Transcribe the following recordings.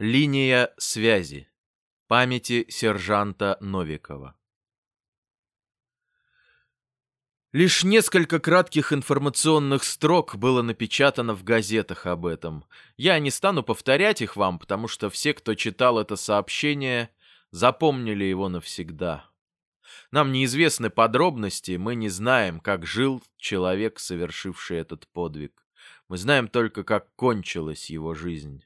Линия связи. Памяти сержанта Новикова. Лишь несколько кратких информационных строк было напечатано в газетах об этом. Я не стану повторять их вам, потому что все, кто читал это сообщение, запомнили его навсегда. Нам неизвестны подробности, мы не знаем, как жил человек, совершивший этот подвиг. Мы знаем только, как кончилась его жизнь.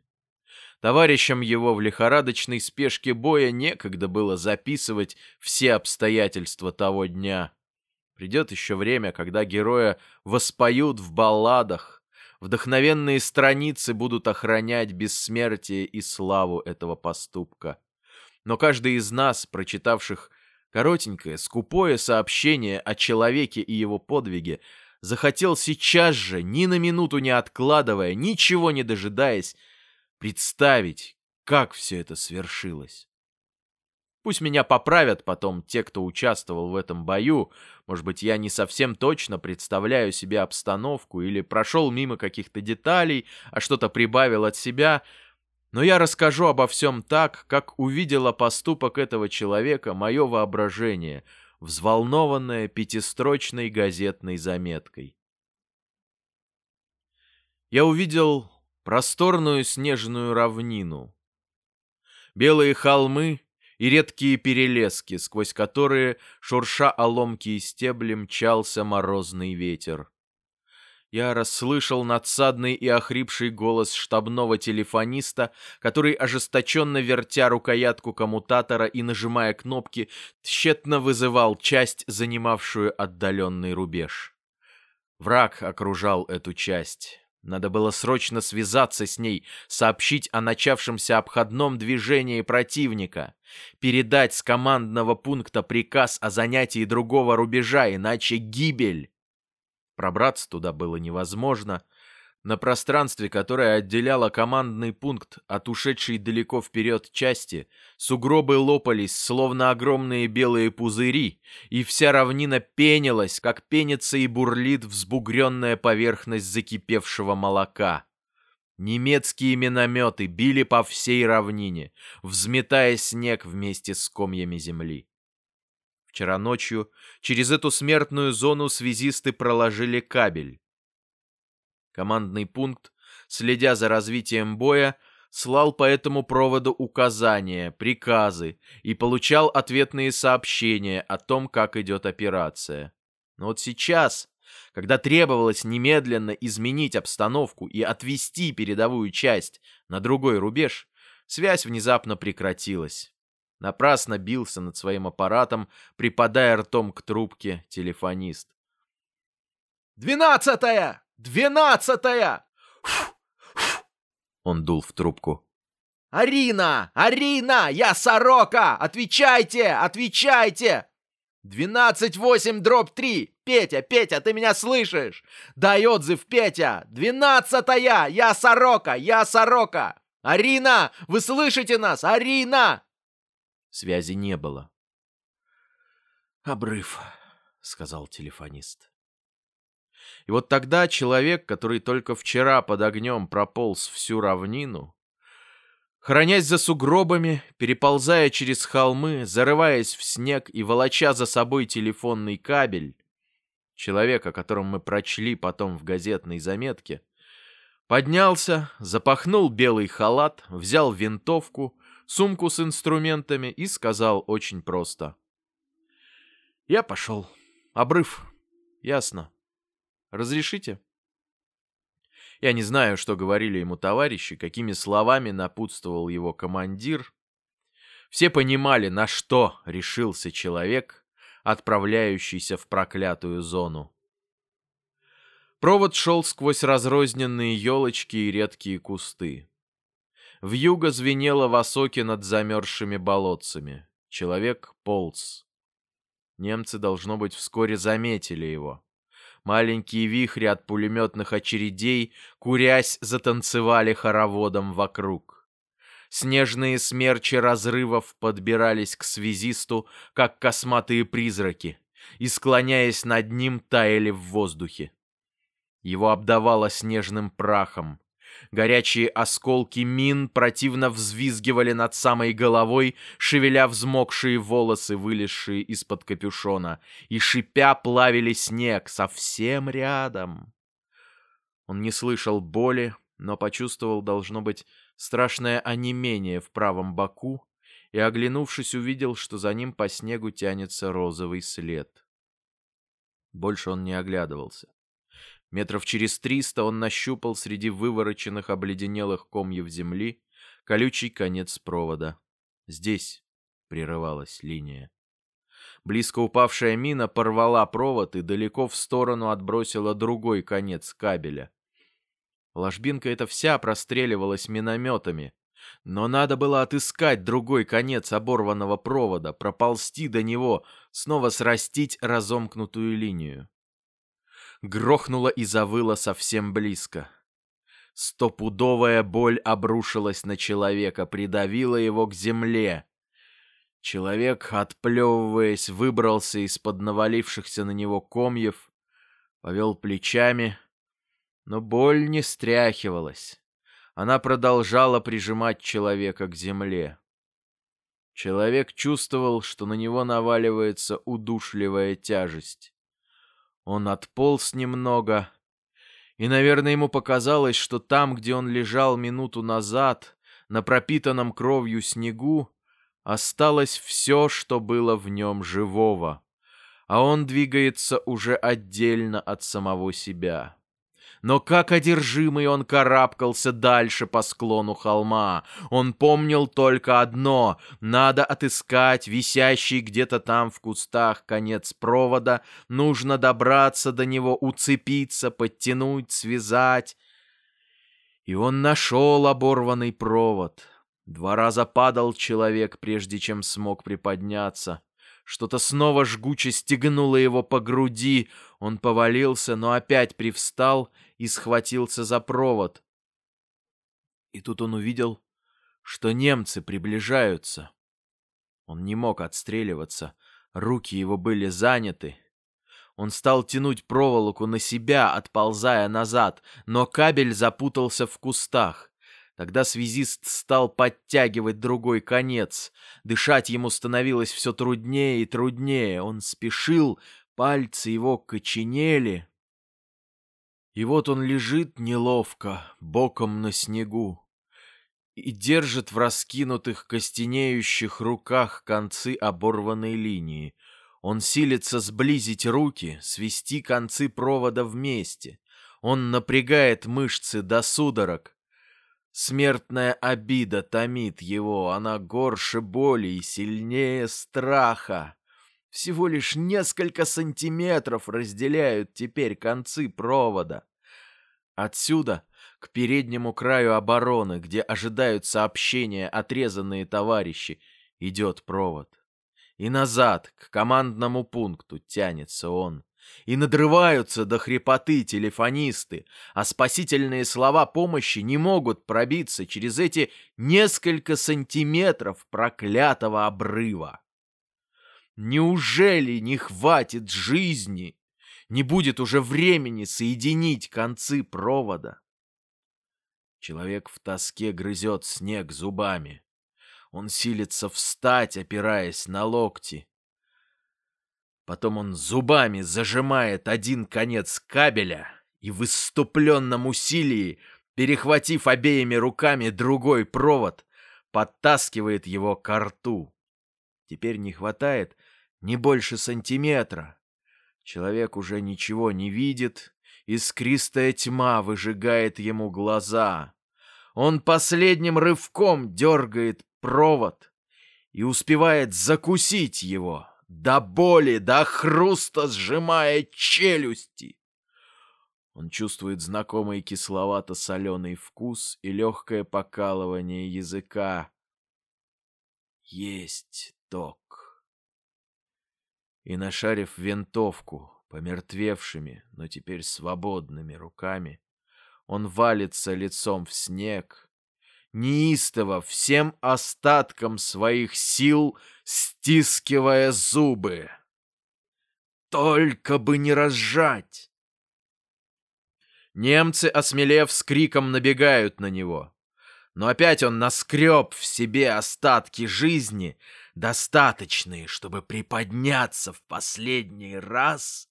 Товарищам его в лихорадочной спешке боя некогда было записывать все обстоятельства того дня. Придет еще время, когда героя воспоют в балладах, вдохновенные страницы будут охранять бессмертие и славу этого поступка. Но каждый из нас, прочитавших коротенькое, скупое сообщение о человеке и его подвиге, захотел сейчас же, ни на минуту не откладывая, ничего не дожидаясь, представить, как все это свершилось. Пусть меня поправят потом те, кто участвовал в этом бою. Может быть, я не совсем точно представляю себе обстановку или прошел мимо каких-то деталей, а что-то прибавил от себя. Но я расскажу обо всем так, как увидело поступок этого человека мое воображение, взволнованное пятистрочной газетной заметкой. Я увидел просторную снежную равнину. Белые холмы и редкие перелески, сквозь которые, шурша оломки и стебли, мчался морозный ветер. Я расслышал надсадный и охрипший голос штабного телефониста, который, ожесточенно вертя рукоятку коммутатора и нажимая кнопки, тщетно вызывал часть, занимавшую отдаленный рубеж. Враг окружал эту часть. Надо было срочно связаться с ней, сообщить о начавшемся обходном движении противника, передать с командного пункта приказ о занятии другого рубежа, иначе гибель. Пробраться туда было невозможно, на пространстве, которое отделяло командный пункт от ушедшей далеко вперед части, сугробы лопались, словно огромные белые пузыри, и вся равнина пенилась, как пенится и бурлит взбугренная поверхность закипевшего молока. Немецкие минометы били по всей равнине, взметая снег вместе с комьями земли. Вчера ночью через эту смертную зону связисты проложили кабель. Командный пункт, следя за развитием боя, слал по этому проводу указания, приказы и получал ответные сообщения о том, как идет операция. Но вот сейчас, когда требовалось немедленно изменить обстановку и отвести передовую часть на другой рубеж, связь внезапно прекратилась. Напрасно бился над своим аппаратом, припадая ртом к трубке телефонист. «Двенадцатая!» Двенадцатая!» Он дул в трубку. «Арина! Арина! Я Сорока! Отвечайте! Отвечайте!» «Двенадцать восемь дробь три! Петя, Петя, ты меня слышишь? Дай отзыв, Петя! Двенадцатая! Я Сорока! Я Сорока! Арина! Вы слышите нас? Арина!» Связи не было. «Обрыв», — сказал телефонист. И вот тогда человек, который только вчера под огнем прополз всю равнину, хранясь за сугробами, переползая через холмы, зарываясь в снег и волоча за собой телефонный кабель, человек, о котором мы прочли потом в газетной заметке, поднялся, запахнул белый халат, взял винтовку, сумку с инструментами и сказал очень просто. «Я пошел. Обрыв. Ясно. Разрешите?» Я не знаю, что говорили ему товарищи, какими словами напутствовал его командир. Все понимали, на что решился человек, отправляющийся в проклятую зону. Провод шел сквозь разрозненные елочки и редкие кусты. Вьюга звенела в осоке над замерзшими болотцами. Человек полз. Немцы, должно быть, вскоре заметили его. Маленькие вихри от пулеметных очередей, курясь, затанцевали хороводом вокруг. Снежные смерчи разрывов подбирались к связисту, как косматые призраки, и, склоняясь над ним, таяли в воздухе. Его обдавало снежным прахом. Горячие осколки мин противно взвизгивали над самой головой, шевеля взмокшие волосы, вылезшие из-под капюшона, и шипя плавили снег совсем рядом. Он не слышал боли, но почувствовал, должно быть, страшное онемение в правом боку и, оглянувшись, увидел, что за ним по снегу тянется розовый след. Больше он не оглядывался. Метров через триста он нащупал среди вывороченных обледенелых комьев земли колючий конец провода. Здесь прерывалась линия. Близко упавшая мина порвала провод и далеко в сторону отбросила другой конец кабеля. Ложбинка эта вся простреливалась минометами, но надо было отыскать другой конец оборванного провода, проползти до него, снова срастить разомкнутую линию грохнуло и завыло совсем близко. Стопудовая боль обрушилась на человека, придавила его к земле. Человек, отплевываясь, выбрался из-под навалившихся на него комьев, повел плечами, но боль не стряхивалась. Она продолжала прижимать человека к земле. Человек чувствовал, что на него наваливается удушливая тяжесть. Он отполз немного, и, наверное, ему показалось, что там, где он лежал минуту назад, на пропитанном кровью снегу, осталось все, что было в нем живого, а он двигается уже отдельно от самого себя. Но как одержимый он карабкался дальше по склону холма. Он помнил только одно — надо отыскать висящий где-то там в кустах конец провода, нужно добраться до него, уцепиться, подтянуть, связать. И он нашел оборванный провод. Два раза падал человек, прежде чем смог приподняться. Что-то снова жгуче стегнуло его по груди. Он повалился, но опять привстал и схватился за провод. И тут он увидел, что немцы приближаются. Он не мог отстреливаться, руки его были заняты. Он стал тянуть проволоку на себя, отползая назад, но кабель запутался в кустах. Тогда связист стал подтягивать другой конец. Дышать ему становилось все труднее и труднее. Он спешил, пальцы его коченели. И вот он лежит неловко, боком на снегу, и держит в раскинутых костенеющих руках концы оборванной линии. Он силится сблизить руки, свести концы провода вместе. Он напрягает мышцы до судорог. Смертная обида томит его, она горше боли и сильнее страха. Всего лишь несколько сантиметров разделяют теперь концы провода. Отсюда к переднему краю обороны, где ожидают сообщения отрезанные товарищи, идет провод. И назад, к командному пункту, тянется он. И надрываются до хрипоты телефонисты, а спасительные слова помощи не могут пробиться через эти несколько сантиметров проклятого обрыва. Неужели не хватит жизни? Не будет уже времени соединить концы провода? Человек в тоске грызет снег зубами. Он силится встать, опираясь на локти. Потом он зубами зажимает один конец кабеля и в выступленном усилии, перехватив обеими руками другой провод, подтаскивает его к рту. Теперь не хватает не больше сантиметра. Человек уже ничего не видит, искристая тьма выжигает ему глаза. Он последним рывком дергает провод и успевает закусить его, до боли, до хруста сжимая челюсти. Он чувствует знакомый кисловато-соленый вкус и легкое покалывание языка. Есть ток. И нашарив винтовку помертвевшими, но теперь свободными руками, он валится лицом в снег, неистово всем остатком своих сил стискивая зубы. Только бы не разжать! Немцы, осмелев, с криком набегают на него. Но опять он наскреб в себе остатки жизни, достаточные, чтобы приподняться в последний раз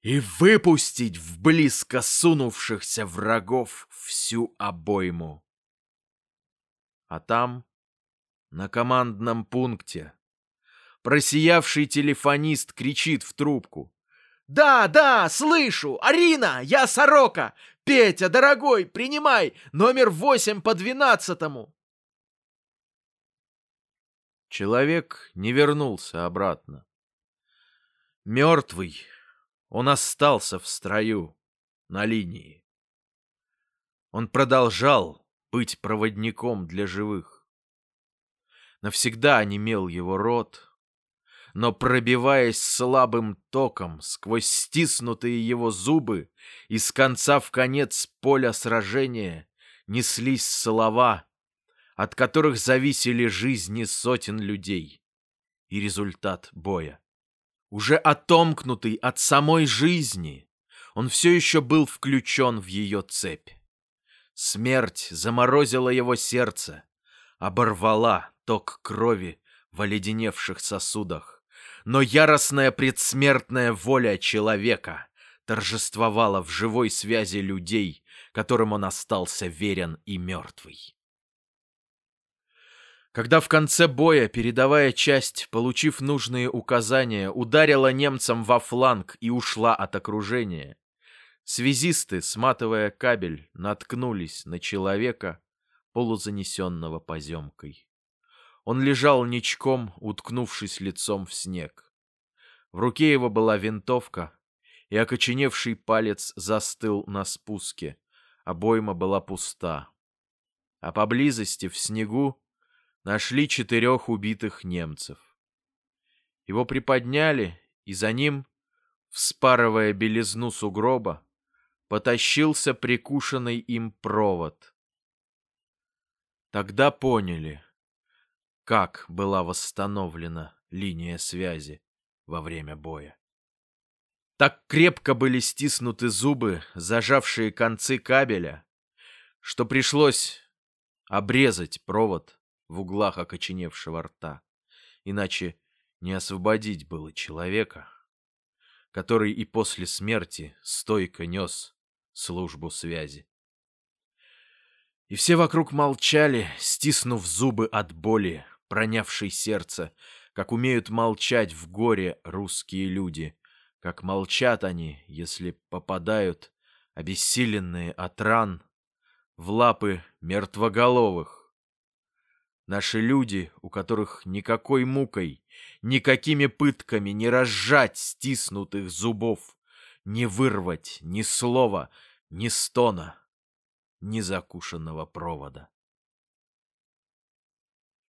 и выпустить в близко сунувшихся врагов всю обойму. А там, на командном пункте, просиявший телефонист кричит в трубку. «Да, да, слышу! Арина, я Сорока! Петя, дорогой, принимай! Номер восемь по двенадцатому!» Человек не вернулся обратно. Мертвый, он остался в строю, на линии. Он продолжал быть проводником для живых. Навсегда онемел его рот, но пробиваясь слабым током сквозь стиснутые его зубы, из конца в конец поля сражения неслись слова, от которых зависели жизни сотен людей. И результат боя. Уже отомкнутый от самой жизни, он все еще был включен в ее цепь. Смерть заморозила его сердце, оборвала ток крови в оледеневших сосудах но яростная предсмертная воля человека торжествовала в живой связи людей, которым он остался верен и мертвый. Когда в конце боя передовая часть, получив нужные указания, ударила немцам во фланг и ушла от окружения, связисты, сматывая кабель, наткнулись на человека, полузанесенного поземкой. Он лежал ничком, уткнувшись лицом в снег. В руке его была винтовка, и окоченевший палец застыл на спуске. Обойма была пуста. А поблизости, в снегу, нашли четырех убитых немцев. Его приподняли, и за ним, вспарывая белизну сугроба, потащился прикушенный им провод. Тогда поняли — как была восстановлена линия связи во время боя. Так крепко были стиснуты зубы, зажавшие концы кабеля, что пришлось обрезать провод в углах окоченевшего рта, иначе не освободить было человека, который и после смерти стойко нес службу связи. И все вокруг молчали, стиснув зубы от боли, пронявший сердце, как умеют молчать в горе русские люди, как молчат они, если попадают, обессиленные от ран, в лапы мертвоголовых. Наши люди, у которых никакой мукой, никакими пытками не разжать стиснутых зубов, не вырвать ни слова, ни стона, ни закушенного провода.